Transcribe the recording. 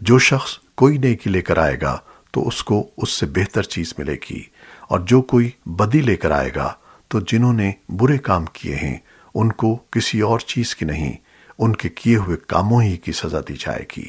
جو شخص کوئی نیکی لے کر آئے گا تو اس کو اس سے بہتر چیز ملے گی، اور جو کوئی بدی لے کر آئے گا تو جنہوں نے برے کام کیے ہیں، ان کو کسی اور چیز کی نہیں، ان کے کیے ہوئے کاموں ہی کی سزا دی جائے گی۔